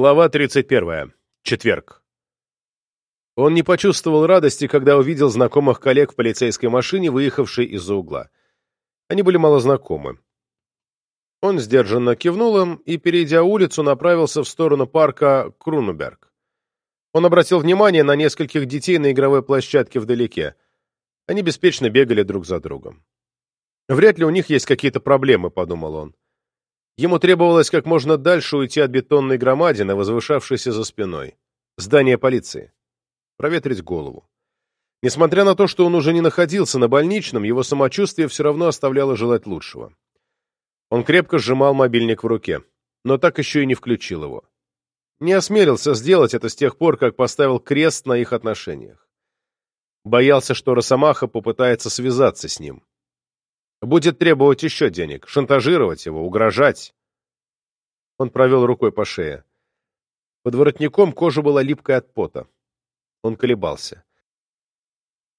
Глава 31. Четверг. Он не почувствовал радости, когда увидел знакомых коллег в полицейской машине, выехавшей из-за угла. Они были мало знакомы. Он сдержанно кивнул им и, перейдя улицу, направился в сторону парка Крунуберг. Он обратил внимание на нескольких детей на игровой площадке вдалеке. Они беспечно бегали друг за другом. «Вряд ли у них есть какие-то проблемы», — подумал он. Ему требовалось как можно дальше уйти от бетонной громадины, возвышавшейся за спиной. Здание полиции. Проветрить голову. Несмотря на то, что он уже не находился на больничном, его самочувствие все равно оставляло желать лучшего. Он крепко сжимал мобильник в руке, но так еще и не включил его. Не осмелился сделать это с тех пор, как поставил крест на их отношениях. Боялся, что Росомаха попытается связаться с ним. Будет требовать еще денег, шантажировать его, угрожать. Он провел рукой по шее. Под воротником кожа была липкой от пота. Он колебался.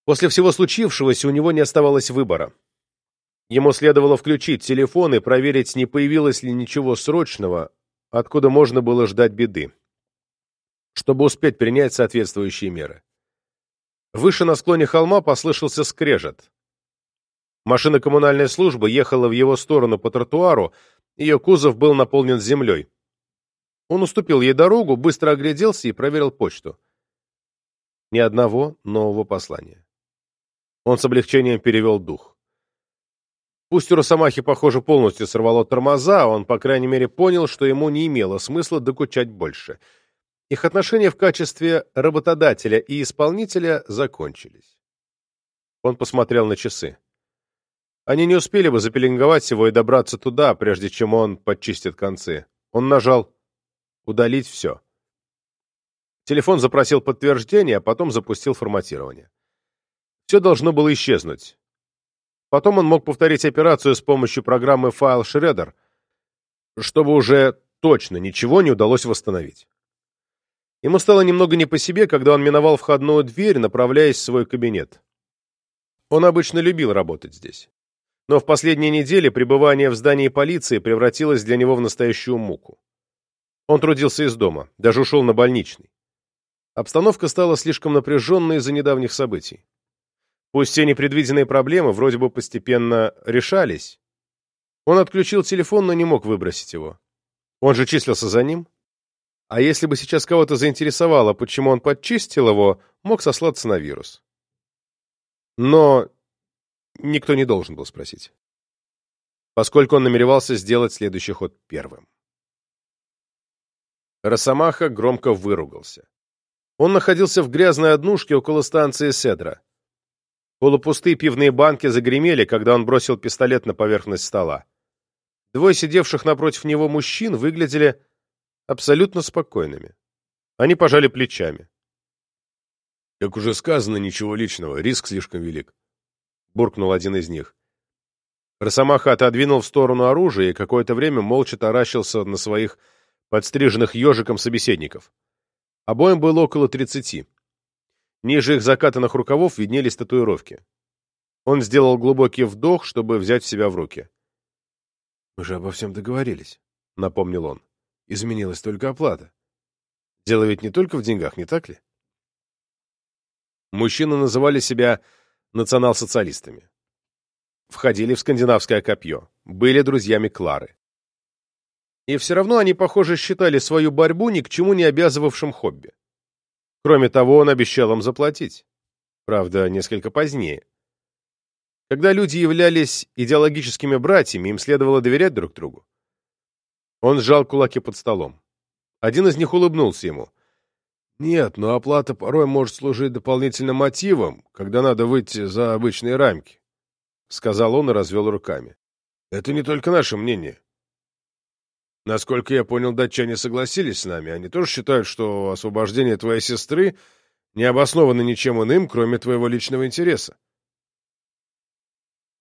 После всего случившегося у него не оставалось выбора. Ему следовало включить телефон и проверить, не появилось ли ничего срочного, откуда можно было ждать беды, чтобы успеть принять соответствующие меры. Выше на склоне холма послышался скрежет. Машина коммунальной службы ехала в его сторону по тротуару, ее кузов был наполнен землей. Он уступил ей дорогу, быстро огляделся и проверил почту. Ни одного нового послания. Он с облегчением перевел дух. Пусть у Росомахи, похоже, полностью сорвало тормоза, он, по крайней мере, понял, что ему не имело смысла докучать больше. Их отношения в качестве работодателя и исполнителя закончились. Он посмотрел на часы. Они не успели бы запеленговать его и добраться туда, прежде чем он подчистит концы. Он нажал «Удалить все». Телефон запросил подтверждение, а потом запустил форматирование. Все должно было исчезнуть. Потом он мог повторить операцию с помощью программы File Shredder, чтобы уже точно ничего не удалось восстановить. Ему стало немного не по себе, когда он миновал входную дверь, направляясь в свой кабинет. Он обычно любил работать здесь но в последние недели пребывание в здании полиции превратилось для него в настоящую муку. Он трудился из дома, даже ушел на больничный. Обстановка стала слишком напряженной из-за недавних событий. Пусть все непредвиденные проблемы вроде бы постепенно решались, он отключил телефон, но не мог выбросить его. Он же числился за ним. А если бы сейчас кого-то заинтересовало, почему он подчистил его, мог сослаться на вирус. Но никто не должен был спросить. Поскольку он намеревался сделать следующий ход первым. Росомаха громко выругался. Он находился в грязной однушке около станции Седра. Полупустые пивные банки загремели, когда он бросил пистолет на поверхность стола. Двое сидевших напротив него мужчин выглядели абсолютно спокойными. Они пожали плечами. Как уже сказано, ничего личного, риск слишком велик. — буркнул один из них. Росомаха отодвинул в сторону оружие и какое-то время молча таращился на своих подстриженных ежиком собеседников. Обоим было около тридцати. Ниже их закатанных рукавов виднелись татуировки. Он сделал глубокий вдох, чтобы взять себя в руки. «Мы же обо всем договорились», — напомнил он. «Изменилась только оплата. Дело ведь не только в деньгах, не так ли?» Мужчины называли себя национал-социалистами. Входили в скандинавское копье, были друзьями Клары. И все равно они, похоже, считали свою борьбу ни к чему не обязывавшим хобби. Кроме того, он обещал им заплатить. Правда, несколько позднее. Когда люди являлись идеологическими братьями, им следовало доверять друг другу. Он сжал кулаки под столом. Один из них улыбнулся ему. Нет, но оплата порой может служить дополнительным мотивом, когда надо выйти за обычные рамки, — сказал он и развел руками. Это не только наше мнение. Насколько я понял, датчане согласились с нами. Они тоже считают, что освобождение твоей сестры не обосновано ничем иным, кроме твоего личного интереса.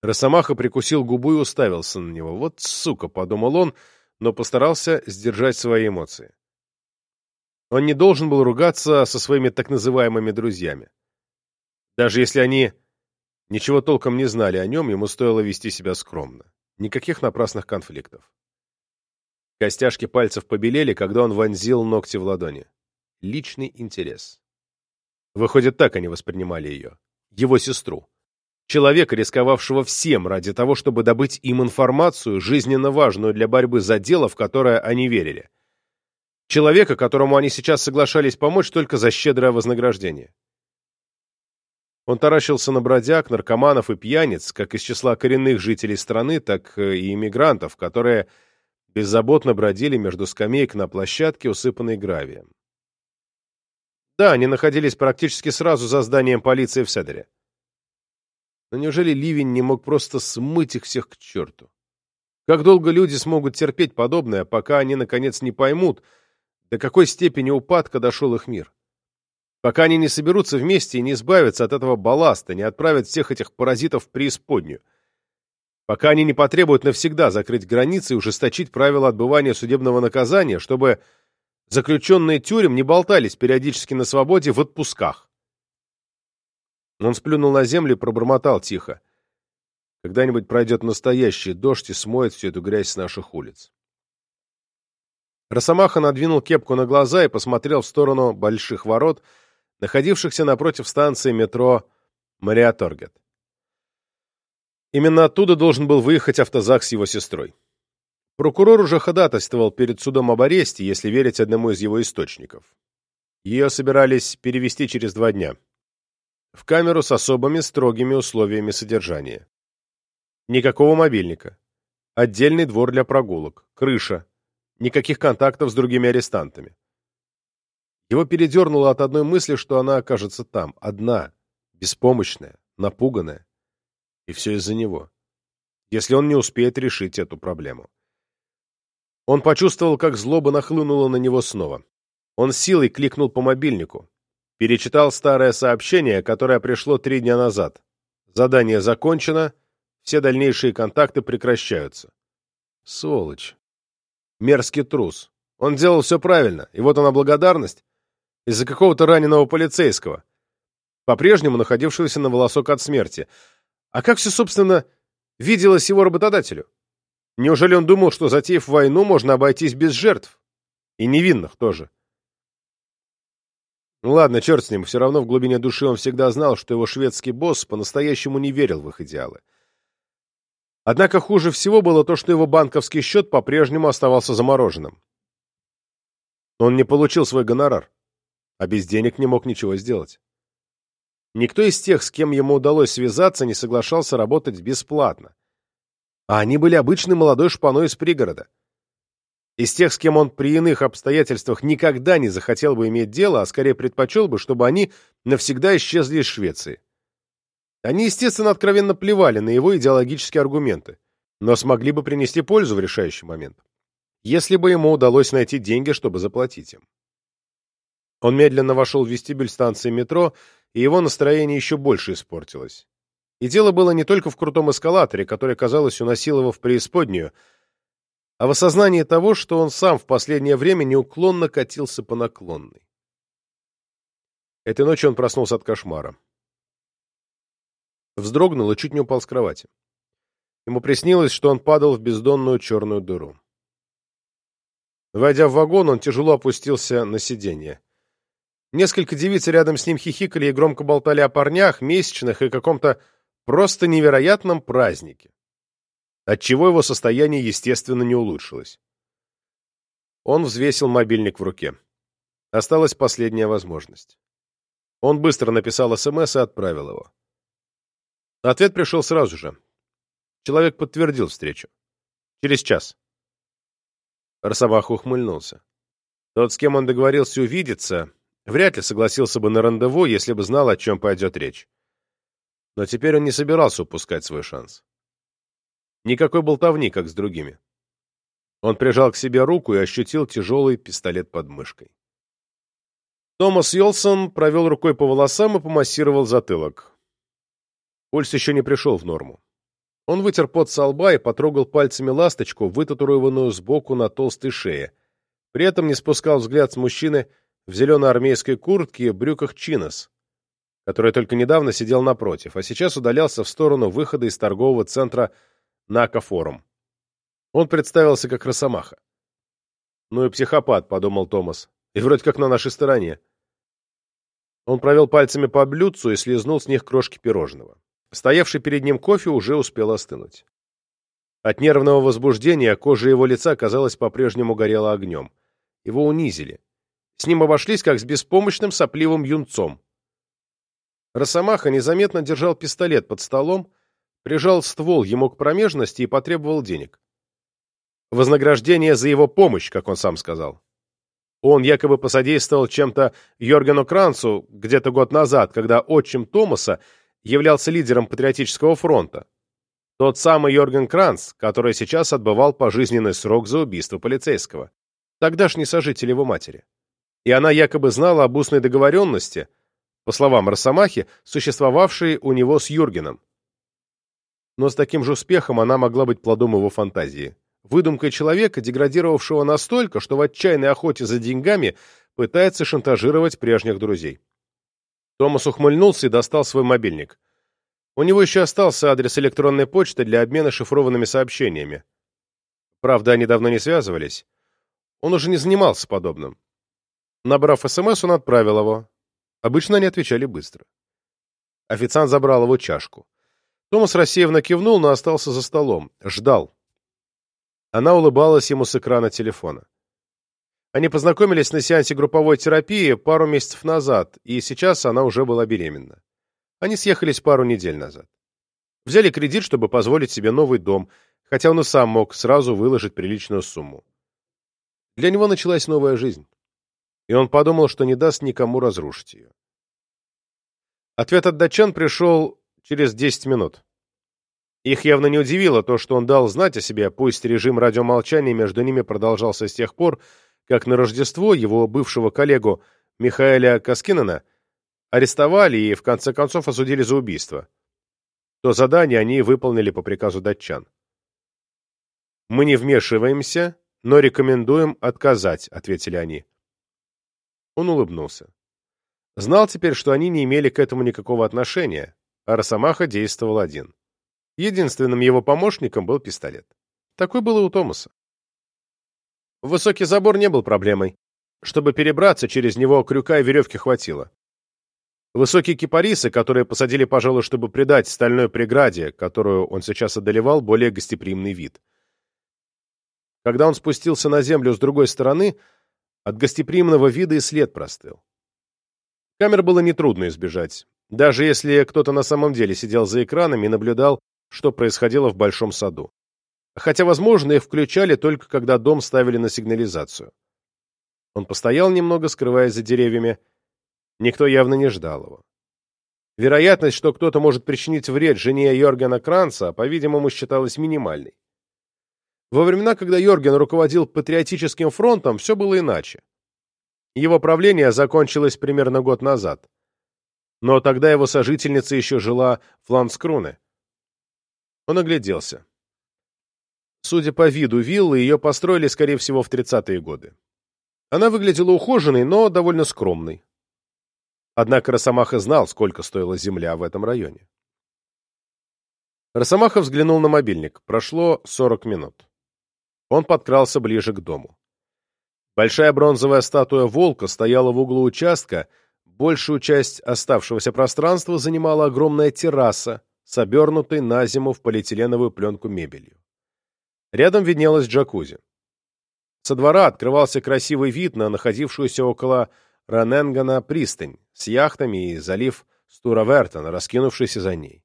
Росомаха прикусил губу и уставился на него. «Вот сука!» — подумал он, но постарался сдержать свои эмоции. Он не должен был ругаться со своими так называемыми друзьями. Даже если они ничего толком не знали о нем, ему стоило вести себя скромно. Никаких напрасных конфликтов. Костяшки пальцев побелели, когда он вонзил ногти в ладони. Личный интерес. Выходит, так они воспринимали ее. Его сестру. Человека, рисковавшего всем ради того, чтобы добыть им информацию, жизненно важную для борьбы за дело, в которое они верили. Человека, которому они сейчас соглашались помочь только за щедрое вознаграждение. Он таращился на бродяг, наркоманов и пьяниц, как из числа коренных жителей страны, так и иммигрантов, которые беззаботно бродили между скамеек на площадке, усыпанной гравием. Да, они находились практически сразу за зданием полиции в Седере. Но неужели ливень не мог просто смыть их всех к черту? Как долго люди смогут терпеть подобное, пока они, наконец, не поймут, до какой степени упадка дошел их мир? пока они не соберутся вместе и не избавятся от этого балласта, не отправят всех этих паразитов в преисподнюю, пока они не потребуют навсегда закрыть границы и ужесточить правила отбывания судебного наказания, чтобы заключенные тюрем не болтались периодически на свободе в отпусках. Он сплюнул на землю и пробормотал тихо. Когда-нибудь пройдет настоящий дождь и смоет всю эту грязь с наших улиц. Росомаха надвинул кепку на глаза и посмотрел в сторону больших ворот, находившихся напротив станции метро Мариаторгет. Именно оттуда должен был выехать автозак с его сестрой. Прокурор уже ходатайствовал перед судом об аресте, если верить одному из его источников. Ее собирались перевести через два дня. В камеру с особыми строгими условиями содержания. Никакого мобильника. Отдельный двор для прогулок. Крыша. Никаких контактов с другими арестантами. Его передернуло от одной мысли, что она окажется там, одна, беспомощная, напуганная. И все из-за него. Если он не успеет решить эту проблему. Он почувствовал, как злоба нахлынула на него снова. Он силой кликнул по мобильнику. Перечитал старое сообщение, которое пришло три дня назад. Задание закончено, все дальнейшие контакты прекращаются. Сволочь. Мерзкий трус. Он делал все правильно, и вот она благодарность из-за какого-то раненого полицейского, по-прежнему находившегося на волосок от смерти. А как все, собственно, виделось его работодателю? Неужели он думал, что, затеяв войну, можно обойтись без жертв? И невинных тоже. Ну ладно, черт с ним, все равно в глубине души он всегда знал, что его шведский босс по-настоящему не верил в их идеалы. Однако хуже всего было то, что его банковский счет по-прежнему оставался замороженным. Он не получил свой гонорар а без денег не мог ничего сделать. Никто из тех, с кем ему удалось связаться, не соглашался работать бесплатно. А они были обычной молодой шпаной из пригорода. Из тех, с кем он при иных обстоятельствах никогда не захотел бы иметь дело, а скорее предпочел бы, чтобы они навсегда исчезли из Швеции. Они, естественно, откровенно плевали на его идеологические аргументы, но смогли бы принести пользу в решающий момент, если бы ему удалось найти деньги, чтобы заплатить им. Он медленно вошел в вестибюль станции метро, и его настроение еще больше испортилось. И дело было не только в крутом эскалаторе, который, казалось, уносил его в преисподнюю, а в осознании того, что он сам в последнее время неуклонно катился по наклонной. Этой ночью он проснулся от кошмара. Вздрогнул и чуть не упал с кровати. Ему приснилось, что он падал в бездонную черную дыру. Войдя в вагон, он тяжело опустился на сиденье. Несколько девиц рядом с ним хихикали и громко болтали о парнях, месячных и каком-то просто невероятном празднике, отчего его состояние, естественно, не улучшилось. Он взвесил мобильник в руке. Осталась последняя возможность. Он быстро написал СМС и отправил его. Ответ пришел сразу же. Человек подтвердил встречу. Через час. Росомаха ухмыльнулся. Тот, с кем он договорился увидеться, Вряд ли согласился бы на рандеву, если бы знал, о чем пойдет речь. Но теперь он не собирался упускать свой шанс. Никакой болтовни, как с другими. Он прижал к себе руку и ощутил тяжелый пистолет под мышкой. Томас Йолсон провел рукой по волосам и помассировал затылок. Пульс еще не пришел в норму. Он вытер пот со лба и потрогал пальцами ласточку, вытатуированную сбоку на толстой шее. При этом не спускал взгляд с мужчины, в зеленой армейской куртке и брюках чинос, который только недавно сидел напротив, а сейчас удалялся в сторону выхода из торгового центра Нака-форум. Он представился как Росомаха. «Ну и психопат», — подумал Томас. «И вроде как на нашей стороне». Он провел пальцами по блюдцу и слезнул с них крошки пирожного. Стоявший перед ним кофе уже успел остынуть. От нервного возбуждения кожа его лица, казалось, по-прежнему горела огнем. Его унизили. С ним обошлись, как с беспомощным сопливым юнцом. Росомаха незаметно держал пистолет под столом, прижал ствол ему к промежности и потребовал денег. Вознаграждение за его помощь, как он сам сказал. Он якобы посодействовал чем-то Йоргену Кранцу где-то год назад, когда отчим Томаса являлся лидером Патриотического фронта. Тот самый Йорген Кранц, который сейчас отбывал пожизненный срок за убийство полицейского. Тогдашний сожитель его матери. И она якобы знала об устной договоренности, по словам Росомахи, существовавшей у него с Юргеном. Но с таким же успехом она могла быть плодом его фантазии выдумкой человека, деградировавшего настолько, что в отчаянной охоте за деньгами пытается шантажировать прежних друзей. Томас ухмыльнулся и достал свой мобильник. У него еще остался адрес электронной почты для обмена шифрованными сообщениями. Правда, они давно не связывались. Он уже не занимался подобным. Набрав СМС, он отправил его. Обычно они отвечали быстро. Официант забрал его чашку. Томас рассеянно кивнул, но остался за столом. Ждал. Она улыбалась ему с экрана телефона. Они познакомились на сеансе групповой терапии пару месяцев назад, и сейчас она уже была беременна. Они съехались пару недель назад. Взяли кредит, чтобы позволить себе новый дом, хотя он и сам мог сразу выложить приличную сумму. Для него началась новая жизнь, и он подумал, что не даст никому разрушить ее. Ответ от датчан пришел через 10 минут. Их явно не удивило то, что он дал знать о себе, пусть режим радиомолчания между ними продолжался с тех пор, как на Рождество его бывшего коллегу Михаэля Каскинена арестовали и, в конце концов, осудили за убийство. То задание они выполнили по приказу датчан. «Мы не вмешиваемся, но рекомендуем отказать», — ответили они. Он улыбнулся. Знал теперь, что они не имели к этому никакого отношения, а Росомаха действовал один. Единственным его помощником был пистолет. Такой был и у Томаса. Высокий забор не был проблемой. Чтобы перебраться через него, крюка и веревки хватило. Высокие кипарисы, которые посадили, пожалуй, чтобы придать стальной преграде, которую он сейчас одолевал, более гостеприимный вид. Когда он спустился на землю с другой стороны, от гостеприимного вида и след простыл. Камер было нетрудно избежать, даже если кто-то на самом деле сидел за экранами и наблюдал что происходило в Большом саду. Хотя, возможно, их включали только когда дом ставили на сигнализацию. Он постоял немного, скрываясь за деревьями. Никто явно не ждал его. Вероятность, что кто-то может причинить вред жене Йоргена Кранца, по-видимому, считалась минимальной. Во времена, когда Йорген руководил патриотическим фронтом, все было иначе. Его правление закончилось примерно год назад. Но тогда его сожительница еще жила в Ланскруне. Он огляделся. Судя по виду виллы, ее построили, скорее всего, в 30-е годы. Она выглядела ухоженной, но довольно скромной. Однако Росомаха знал, сколько стоила земля в этом районе. Росомаха взглянул на мобильник. Прошло 40 минут. Он подкрался ближе к дому. Большая бронзовая статуя волка стояла в углу участка, большую часть оставшегося пространства занимала огромная терраса, с обернутой на зиму в полиэтиленовую пленку мебелью. Рядом виднелась джакузи. Со двора открывался красивый вид на находившуюся около Раненгана пристань с яхтами и залив Стуравертон, раскинувшийся за ней.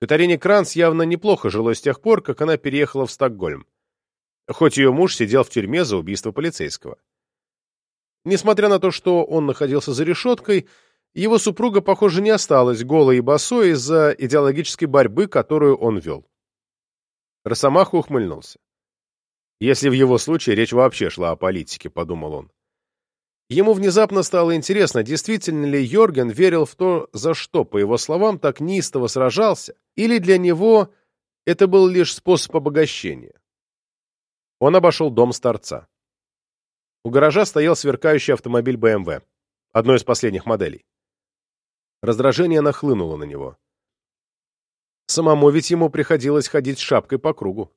Катарине Кранц явно неплохо жилось с тех пор, как она переехала в Стокгольм, хоть ее муж сидел в тюрьме за убийство полицейского. Несмотря на то, что он находился за решеткой, его супруга, похоже, не осталась голой и босой из-за идеологической борьбы, которую он вел. Росомаха ухмыльнулся. Если в его случае речь вообще шла о политике, подумал он. Ему внезапно стало интересно, действительно ли Йорген верил в то, за что, по его словам, так неистово сражался, или для него это был лишь способ обогащения. Он обошел дом старца. У гаража стоял сверкающий автомобиль BMW, одной из последних моделей. Раздражение нахлынуло на него. Самому ведь ему приходилось ходить с шапкой по кругу.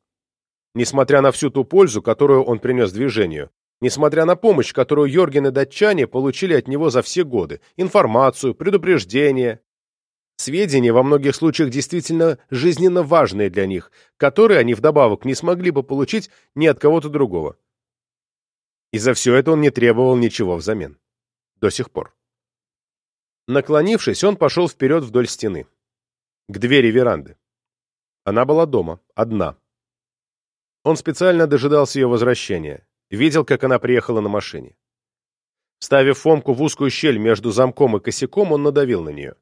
несмотря на всю ту пользу, которую он принес движению, несмотря на помощь, которую Йорген и датчане получили от него за все годы, информацию, предупреждения, сведения во многих случаях действительно жизненно важные для них, которые они вдобавок не смогли бы получить ни от кого-то другого. И за все это он не требовал ничего взамен. До сих пор. Наклонившись, он пошел вперед вдоль стены. К двери веранды. Она была дома, одна. Он специально дожидался ее возвращения. Видел, как она приехала на машине. Ставив Фомку в узкую щель между замком и косяком, он надавил на нее.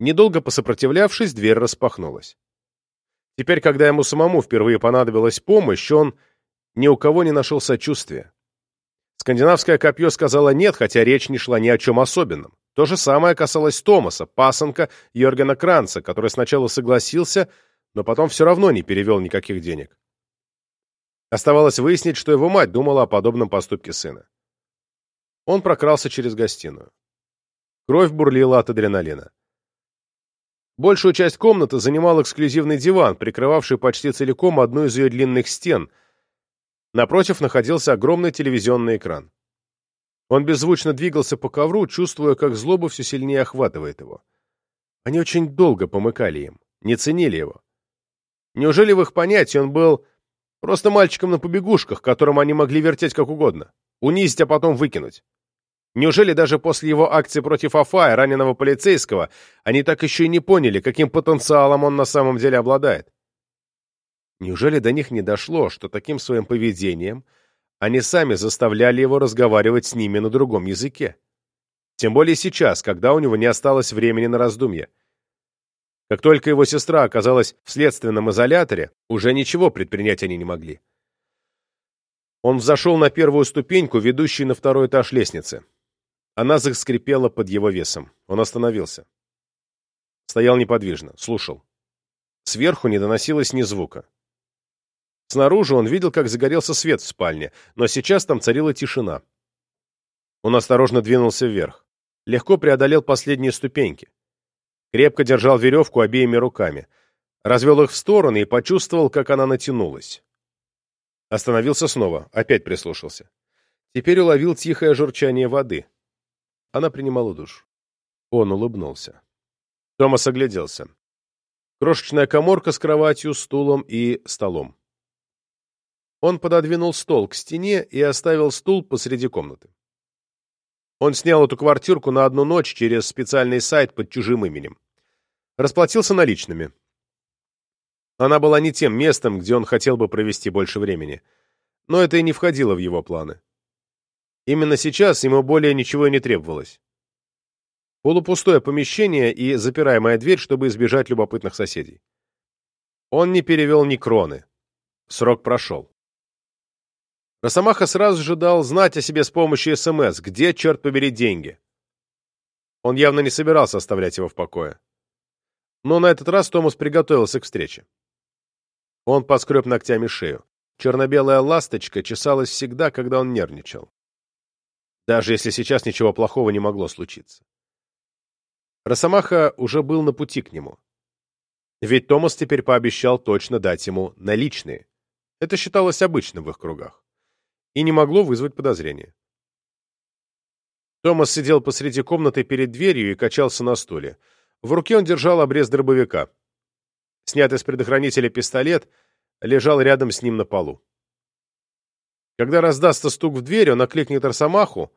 Недолго посопротивлявшись, дверь распахнулась. Теперь, когда ему самому впервые понадобилась помощь, он ни у кого не нашел сочувствия. Скандинавское копье сказала «нет», хотя речь не шла ни о чем особенном. То же самое касалось Томаса, пасынка Йоргена Кранца, который сначала согласился, но потом все равно не перевел никаких денег. Оставалось выяснить, что его мать думала о подобном поступке сына. Он прокрался через гостиную. Кровь бурлила от адреналина. Большую часть комнаты занимал эксклюзивный диван, прикрывавший почти целиком одну из ее длинных стен, Напротив находился огромный телевизионный экран. Он беззвучно двигался по ковру, чувствуя, как злоба все сильнее охватывает его. Они очень долго помыкали им, не ценили его. Неужели в их понятии он был просто мальчиком на побегушках, которым они могли вертеть как угодно, унизить, а потом выкинуть? Неужели даже после его акции против Афая, раненого полицейского, они так еще и не поняли, каким потенциалом он на самом деле обладает? Неужели до них не дошло, что таким своим поведением они сами заставляли его разговаривать с ними на другом языке? Тем более сейчас, когда у него не осталось времени на раздумья. Как только его сестра оказалась в следственном изоляторе, уже ничего предпринять они не могли. Он взошел на первую ступеньку, ведущую на второй этаж лестницы. Она заскрипела под его весом. Он остановился. Стоял неподвижно, слушал. Сверху не доносилось ни звука. Снаружи он видел, как загорелся свет в спальне, но сейчас там царила тишина. Он осторожно двинулся вверх. Легко преодолел последние ступеньки. Крепко держал веревку обеими руками. Развел их в стороны и почувствовал, как она натянулась. Остановился снова, опять прислушался. Теперь уловил тихое журчание воды. Она принимала душ. Он улыбнулся. Томас огляделся. Крошечная коморка с кроватью, стулом и столом. Он пододвинул стол к стене и оставил стул посреди комнаты. Он снял эту квартирку на одну ночь через специальный сайт под чужим именем. Расплатился наличными. Она была не тем местом, где он хотел бы провести больше времени. Но это и не входило в его планы. Именно сейчас ему более ничего не требовалось. Полупустое помещение и запираемая дверь, чтобы избежать любопытных соседей. Он не перевел ни кроны. Срок прошел. Росомаха сразу же дал знать о себе с помощью СМС, где, черт побери, деньги. Он явно не собирался оставлять его в покое. Но на этот раз Томас приготовился к встрече. Он поскреб ногтями шею. Черно-белая ласточка чесалась всегда, когда он нервничал. Даже если сейчас ничего плохого не могло случиться. Росомаха уже был на пути к нему. Ведь Томас теперь пообещал точно дать ему наличные. Это считалось обычным в их кругах и не могло вызвать подозрения. Томас сидел посреди комнаты перед дверью и качался на стуле. В руке он держал обрез дробовика. Снятый с предохранителя пистолет лежал рядом с ним на полу. Когда раздастся стук в дверь, он окликнет Арсамаху,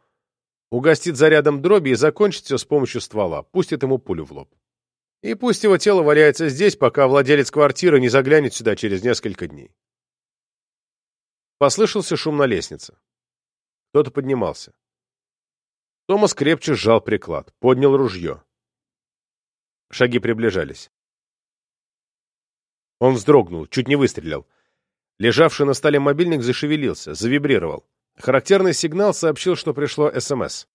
угостит зарядом дроби и закончит все с помощью ствола, пустит ему пулю в лоб. И пусть его тело валяется здесь, пока владелец квартиры не заглянет сюда через несколько дней. Послышался шум на лестнице. Кто-то поднимался. Томас крепче сжал приклад, поднял ружье. Шаги приближались. Он вздрогнул, чуть не выстрелил. Лежавший на столе мобильник зашевелился, завибрировал. Характерный сигнал сообщил, что пришло СМС.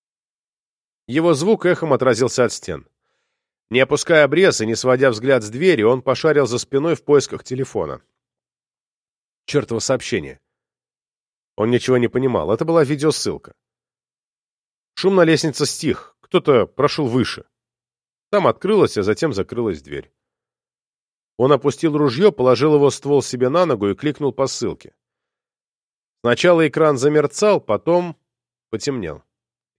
Его звук эхом отразился от стен. Не опуская обрез и не сводя взгляд с двери, он пошарил за спиной в поисках телефона. Чертово сообщение. Он ничего не понимал. Это была видеосылка. Шум на лестнице стих. Кто-то прошел выше. Там открылась, а затем закрылась дверь. Он опустил ружье, положил его ствол себе на ногу и кликнул по ссылке. Сначала экран замерцал, потом потемнел.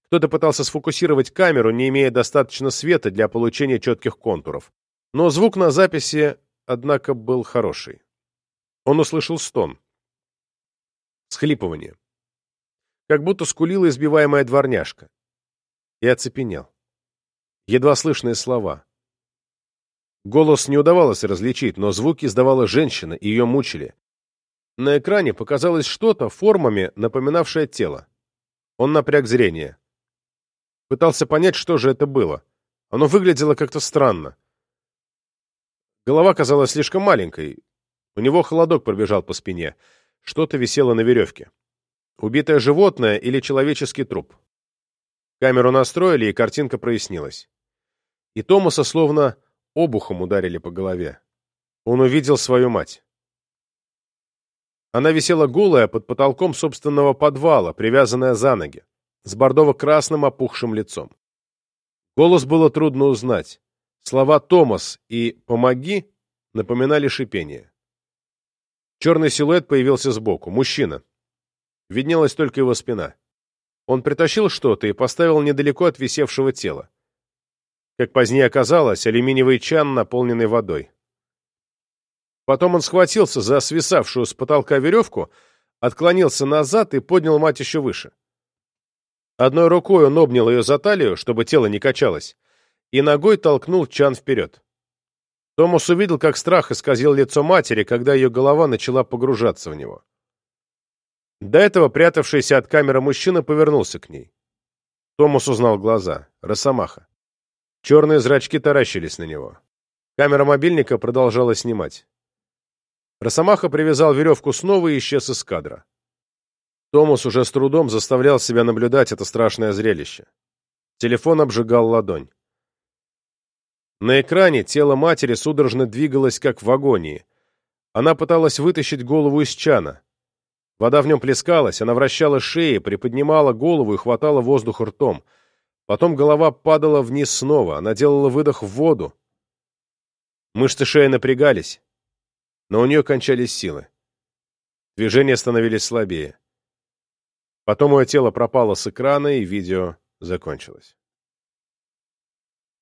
Кто-то пытался сфокусировать камеру, не имея достаточно света для получения четких контуров. Но звук на записи, однако, был хороший. Он услышал стон. Схлипывание. Как будто скулила избиваемая дворняжка. И оцепенел. Едва слышные слова. Голос не удавалось различить, но звуки издавала женщина, и ее мучили. На экране показалось что-то формами, напоминавшее тело. Он напряг зрение. Пытался понять, что же это было. Оно выглядело как-то странно. Голова казалась слишком маленькой. У него холодок пробежал по спине. Что-то висело на веревке. Убитое животное или человеческий труп. Камеру настроили, и картинка прояснилась. И Томаса словно обухом ударили по голове. Он увидел свою мать. Она висела голая под потолком собственного подвала, привязанная за ноги с бордово-красным опухшим лицом. Голос было трудно узнать. Слова «Томас» и «помоги» напоминали шипение. Черный силуэт появился сбоку. Мужчина. Виднелась только его спина. Он притащил что-то и поставил недалеко от висевшего тела. Как позднее оказалось, алюминиевый чан, наполненный водой. Потом он схватился за свисавшую с потолка веревку, отклонился назад и поднял мать еще выше. Одной рукой он обнял ее за талию, чтобы тело не качалось, и ногой толкнул Чан вперед. Томас увидел, как страх исказил лицо матери, когда ее голова начала погружаться в него. До этого прятавшийся от камеры мужчина повернулся к ней. Томас узнал глаза. Росомаха. Черные зрачки таращились на него. Камера мобильника продолжала снимать. Росомаха привязал веревку снова и исчез из кадра. Томас уже с трудом заставлял себя наблюдать это страшное зрелище. Телефон обжигал ладонь. На экране тело матери судорожно двигалось, как в агонии. Она пыталась вытащить голову из чана. Вода в нем плескалась, она вращала шеи, приподнимала голову и хватала воздух ртом. Потом голова падала вниз снова, она делала выдох в воду. Мышцы шеи напрягались, но у нее кончались силы. Движения становились слабее. Потом мое тело пропало с экрана, и видео закончилось.